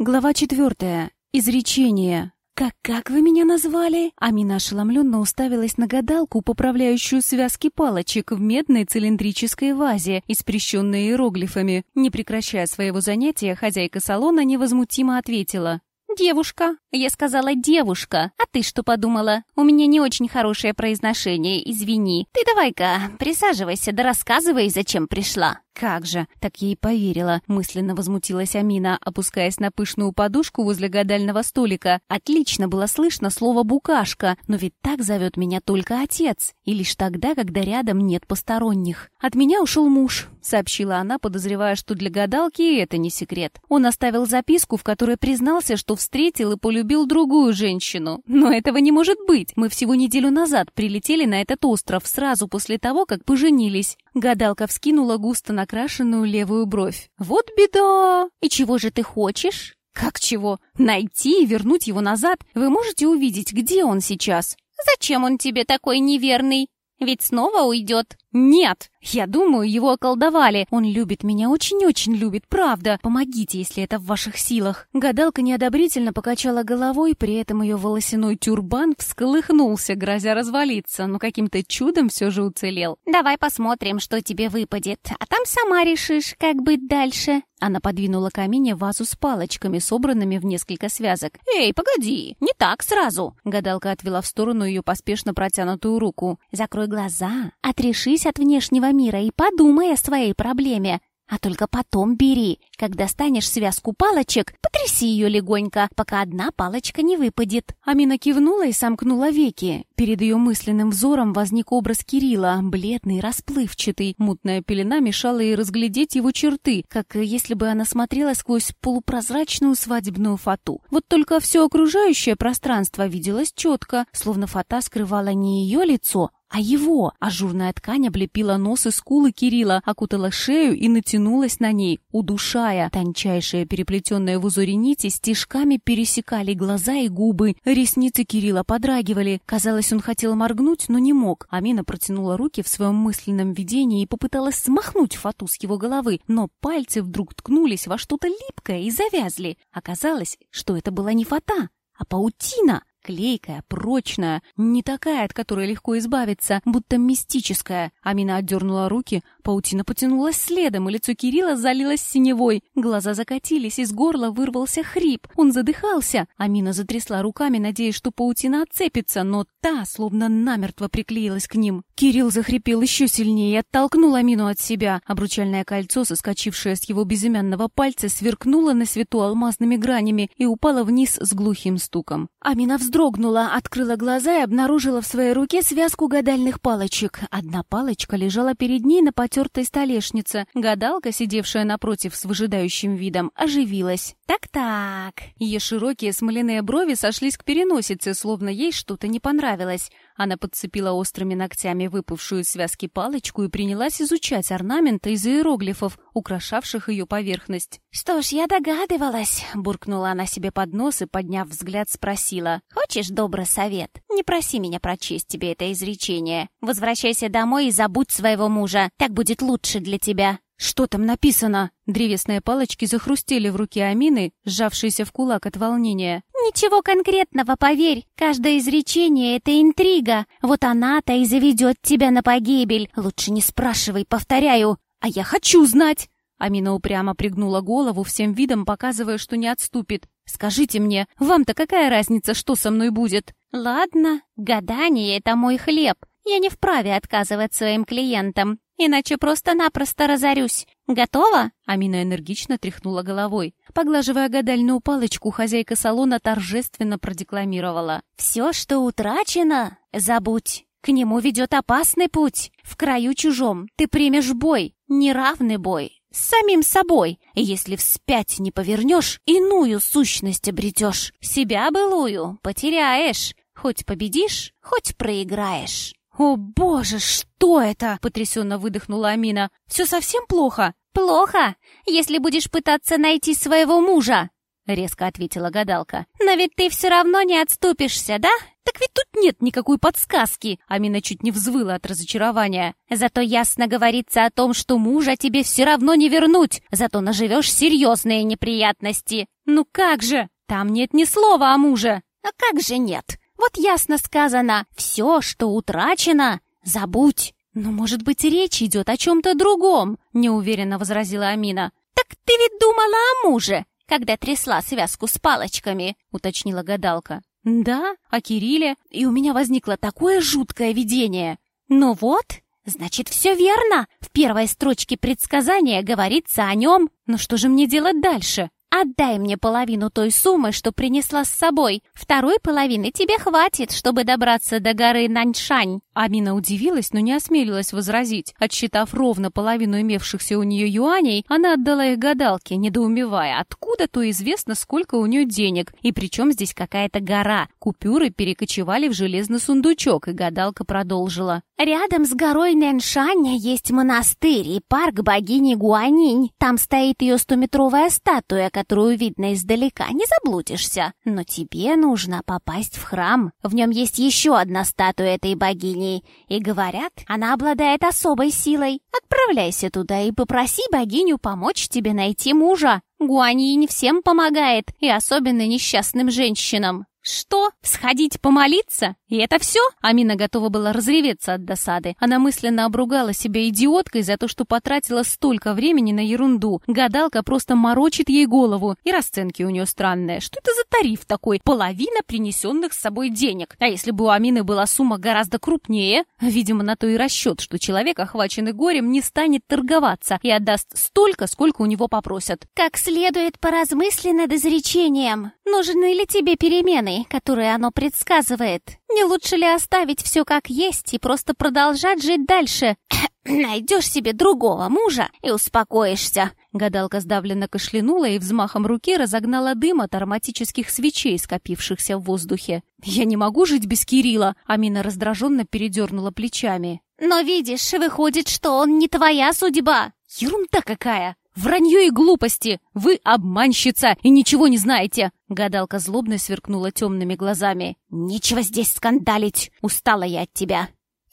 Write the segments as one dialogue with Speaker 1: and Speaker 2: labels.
Speaker 1: Глава четвертая. Изречение. «Как, как вы меня назвали?» Амина ошеломленно уставилась на гадалку, поправляющую связки палочек в медной цилиндрической вазе, испрещенной иероглифами. Не прекращая своего занятия, хозяйка салона невозмутимо ответила.
Speaker 2: «Девушка. Я сказала «девушка». А ты что подумала? У меня не очень хорошее произношение, извини. Ты давай-ка присаживайся да рассказывай, зачем пришла».
Speaker 1: «Как же!» — так ей поверила, мысленно возмутилась Амина, опускаясь на пышную подушку возле гадального столика. Отлично было слышно слово «букашка», но ведь так зовет меня только отец, и лишь тогда, когда рядом нет посторонних. «От меня ушел муж», — сообщила она, подозревая, что для гадалки это не секрет. Он оставил записку, в которой признался, что встретил и полюбил другую женщину. Но этого не может быть. Мы всего неделю назад прилетели на этот остров сразу после того, как поженились. Гадалка вскинула густо накрашенную левую бровь. «Вот беда! И чего же ты хочешь?» «Как чего? Найти и вернуть его назад? Вы можете увидеть, где он сейчас?»
Speaker 2: «Зачем он тебе такой неверный? Ведь снова уйдет».
Speaker 1: «Нет! Я думаю, его околдовали. Он любит меня, очень-очень любит, правда. Помогите, если это в ваших силах». Гадалка неодобрительно покачала головой, при этом ее волосяной тюрбан всколыхнулся, грозя развалиться, но каким-то чудом все же уцелел.
Speaker 2: «Давай посмотрим, что тебе выпадет, а там сама решишь, как быть дальше».
Speaker 1: Она подвинула к Амине вазу с палочками, собранными в несколько связок.
Speaker 2: «Эй, погоди, не так сразу!»
Speaker 1: Гадалка отвела в сторону ее поспешно протянутую руку.
Speaker 2: «Закрой глаза, отрешись от внешнего мира и подумай о своей проблеме. А только потом бери. Когда станешь связку палочек, потряси ее легонько, пока одна палочка не выпадет».
Speaker 1: Амина кивнула и сомкнула веки. Перед ее мысленным взором возник образ Кирилла, бледный, расплывчатый. Мутная пелена мешала ей разглядеть его черты, как если бы она смотрела сквозь полупрозрачную свадебную фату. Вот только все окружающее пространство виделось четко, словно фата скрывала не ее лицо, а его. Ажурная ткань облепила нос и скулы Кирилла, окутала шею и натянулась на ней, удушая. Тончайшие переплетенные в узоре нити стежками пересекали глаза и губы. Ресницы Кирилла подрагивали. Казалось, он хотел моргнуть, но не мог. Амина протянула руки в своем мысленном видении и попыталась смахнуть фату с его головы, но пальцы вдруг ткнулись во что-то липкое и завязли. Оказалось, что это была не фата, а паутина. Клейкая, прочная, не такая, от которой легко избавиться, будто мистическая. Амина отдернула руки, паутина потянулась следом, и лицо Кирилла залилось синевой. Глаза закатились, из горла вырвался хрип. Он задыхался. Амина затрясла руками, надеясь, что паутина отцепится, но та словно намертво приклеилась к ним. Кирилл захрипел еще сильнее и оттолкнул Амину от себя. Обручальное кольцо, соскочившее с его безымянного пальца, сверкнуло на свету алмазными гранями и упало вниз с глухим стуком. Амина вздрогнула вздрогнула, открыла глаза и обнаружила в своей руке связку гадальных палочек. Одна палочка лежала перед ней на потертой столешнице. Гадалка, сидевшая напротив с выжидающим видом, оживилась. «Так-так». Ее широкие смоляные брови сошлись к переносице, словно ей что-то не понравилось. Она подцепила острыми ногтями выпавшую из связки палочку и принялась изучать орнаменты из иероглифов, украшавших ее поверхность.
Speaker 2: «Что ж, я догадывалась», — буркнула она себе под нос и, подняв взгляд, спросила. «Хочешь добрый совет? Не проси меня прочесть тебе это изречение. Возвращайся домой и забудь своего мужа. Так будет лучше для тебя».
Speaker 1: «Что там написано?» Древесные палочки захрустели в руке Амины, сжавшейся в кулак от волнения.
Speaker 2: «Ничего конкретного, поверь. Каждое изречение — это интрига. Вот она-то и заведет тебя на погибель. Лучше не спрашивай, повторяю.
Speaker 1: А я хочу знать!» Амина упрямо пригнула голову, всем видом показывая, что не отступит. «Скажите мне, вам-то какая разница, что со мной будет?»
Speaker 2: «Ладно, гадание — это мой хлеб. Я не вправе отказывать своим клиентам иначе просто-напросто разорюсь. Готова?»
Speaker 1: Амина энергично тряхнула головой. Поглаживая гадальную палочку, хозяйка салона торжественно продекламировала.
Speaker 2: «Все, что утрачено, забудь. К нему ведет опасный путь. В краю чужом ты примешь бой, неравный бой, с самим собой. Если вспять не повернешь, иную сущность обретешь. Себя былую потеряешь. Хоть победишь, хоть проиграешь».
Speaker 1: «О боже, что это?» — потрясенно выдохнула Амина. «Все совсем плохо?»
Speaker 2: «Плохо, если будешь пытаться найти своего мужа», — резко ответила гадалка. «Но ведь ты все равно не отступишься, да? Так ведь тут
Speaker 1: нет никакой подсказки. Амина чуть не взвыла от разочарования.
Speaker 2: Зато ясно говорится о том, что мужа тебе все равно не вернуть. Зато наживешь серьезные неприятности.
Speaker 1: Ну как же? Там нет ни слова о муже.
Speaker 2: А как же нет? Вот ясно сказано, все, что утрачено, забудь.
Speaker 1: «Но, может быть, речь идет о чем-то другом», — неуверенно возразила Амина.
Speaker 2: «Так ты ведь думала о муже, когда трясла связку с палочками», — уточнила гадалка.
Speaker 1: «Да, о Кирилле, и у меня возникло такое жуткое видение».
Speaker 2: «Ну вот, значит, все верно. В первой строчке предсказания говорится о нем.
Speaker 1: Но что же мне делать дальше?»
Speaker 2: Отдай мне половину той суммы, что принесла с собой. Второй половины тебе хватит, чтобы добраться до горы Наньшань».
Speaker 1: Амина удивилась, но не осмелилась возразить. Отсчитав ровно половину имевшихся у нее юаней, она отдала их гадалке, недоумевая, откуда то известно, сколько у нее денег, и причем здесь какая-то гора. Купюры перекочевали в железный сундучок, и гадалка продолжила.
Speaker 2: «Рядом с горой Нэншань есть монастырь и парк богини Гуанинь. Там стоит ее стометровая статуя, которую видно издалека, не заблудишься. Но тебе нужно попасть в храм. В нем есть еще одна статуя этой богини. И говорят, она обладает особой силой. Отправляйся туда и попроси богиню помочь тебе найти мужа. Гуаньинь всем помогает, и особенно несчастным женщинам.
Speaker 1: «Что? Сходить помолиться? И это все?» Амина готова была разреветься от досады. Она мысленно обругала себя идиоткой за то, что потратила столько времени на ерунду. Гадалка просто морочит ей голову. И расценки у нее странные. Что это за тариф такой? Половина принесенных с собой денег. А если бы у Амины была сумма гораздо крупнее? Видимо, на то и расчет, что человек, охваченный горем, не станет торговаться и отдаст столько, сколько у него попросят.
Speaker 2: «Как следует поразмысли над изречением. Нужны ли тебе перемены?» Которые оно предсказывает. Не лучше ли оставить все как есть и просто продолжать жить дальше? Найдешь себе другого мужа и успокоишься.
Speaker 1: Гадалка сдавленно кашлянула и взмахом руки разогнала дым от ароматических свечей, скопившихся в воздухе. «Я не могу жить без Кирилла!» Амина раздраженно передернула плечами.
Speaker 2: «Но видишь, выходит, что он не твоя судьба!»
Speaker 1: «Ерунда какая! «Вранье и глупости! Вы обманщица и ничего не знаете!» Гадалка злобно сверкнула темными глазами.
Speaker 2: «Нечего здесь скандалить! Устала я от тебя!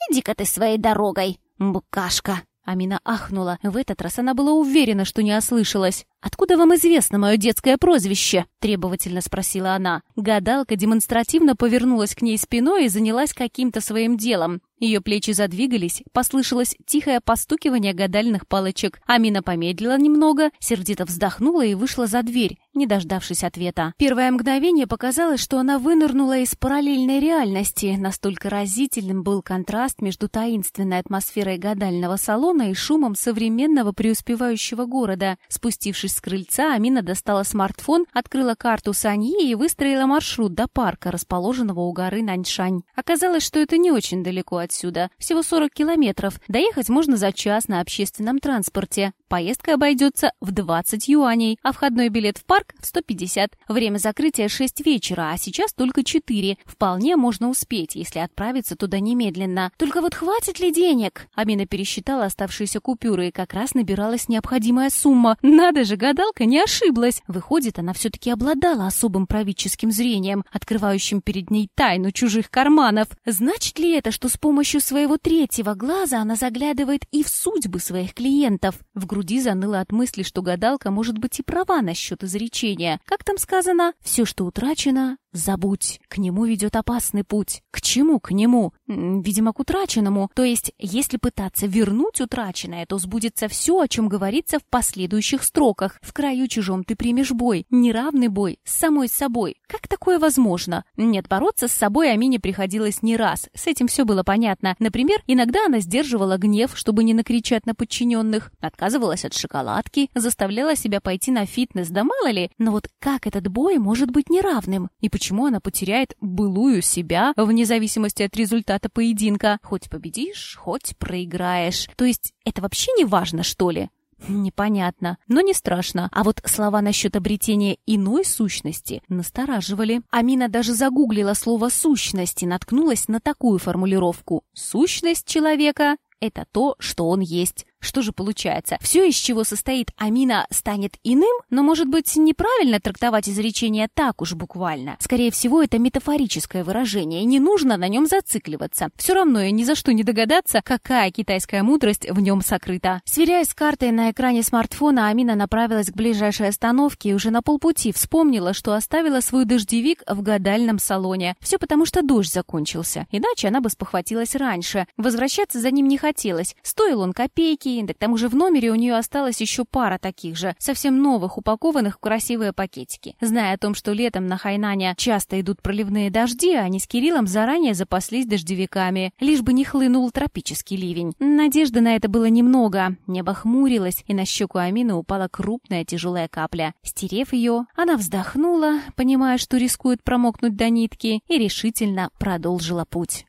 Speaker 2: Иди-ка ты своей дорогой, букашка!»
Speaker 1: Амина ахнула. В этот раз она была уверена, что не ослышалась. «Откуда вам известно мое детское прозвище?» — требовательно спросила она. Гадалка демонстративно повернулась к ней спиной и занялась каким-то своим делом. Ее плечи задвигались, послышалось тихое постукивание гадальных палочек. Амина помедлила немного, сердито вздохнула и вышла за дверь, не дождавшись ответа. Первое мгновение показалось, что она вынырнула из параллельной реальности. Настолько разительным был контраст между таинственной атмосферой гадального салона и шумом современного преуспевающего города. Спустившись с крыльца, Амина достала смартфон, открыла карту Саньи и выстроила маршрут до парка, расположенного у горы Наньшань. Оказалось, что это не очень далеко отсюда, всего 40 километров. Доехать можно за час на общественном транспорте. Поездка обойдется в 20 юаней, а входной билет в парк в 150. Время закрытия 6 вечера, а сейчас только 4. Вполне можно успеть, если отправиться туда немедленно. Только вот хватит ли денег? Амина пересчитала оставшиеся купюры, и как раз набиралась необходимая сумма. Надо же, гадалка не ошиблась. Выходит, она все-таки обладала особым правительским зрением, открывающим перед ней тайну чужих карманов. Значит ли это, что с помощью своего третьего глаза она заглядывает и в судьбы своих клиентов? В груди заныло от мысли, что гадалка может быть и права насчет изречения. Как там сказано? «Все, что утрачено, Забудь, к нему ведет опасный путь. К чему к нему? Видимо, к утраченному. То есть, если пытаться вернуть утраченное, то сбудется все, о чем говорится в последующих строках. В краю чужом ты примешь бой, неравный бой, с самой собой. Как такое возможно? Нет, бороться с собой Амине приходилось не раз. С этим все было понятно. Например, иногда она сдерживала гнев, чтобы не накричать на подчиненных, отказывалась от шоколадки, заставляла себя пойти на фитнес, да мало ли. Но вот как этот бой может быть неравным? И почему почему она потеряет былую себя вне зависимости от результата поединка. Хоть победишь, хоть проиграешь. То есть это вообще не важно, что ли? Непонятно, но не страшно. А вот слова насчет обретения иной сущности настораживали. Амина даже загуглила слово «сущность» и наткнулась на такую формулировку. «Сущность человека — это то, что он есть». Что же получается? Все, из чего состоит Амина, станет иным? Но, может быть, неправильно трактовать изречение так уж буквально? Скорее всего, это метафорическое выражение, и не нужно на нем зацикливаться. Все равно я ни за что не догадаться, какая китайская мудрость в нем сокрыта. Сверяясь с картой на экране смартфона, Амина направилась к ближайшей остановке и уже на полпути вспомнила, что оставила свой дождевик в гадальном салоне. Все потому, что дождь закончился. Иначе она бы спохватилась раньше. Возвращаться за ним не хотелось. Стоил он копейки, да к тому же в номере у нее осталось еще пара таких же, совсем новых, упакованных в красивые пакетики. Зная о том, что летом на Хайнане часто идут проливные дожди, они с Кириллом заранее запаслись дождевиками, лишь бы не хлынул тропический ливень. Надежды на это было немного. Небо хмурилось, и на щеку Амины упала крупная тяжелая капля. Стерев ее, она вздохнула, понимая, что рискует промокнуть до нитки, и решительно продолжила путь.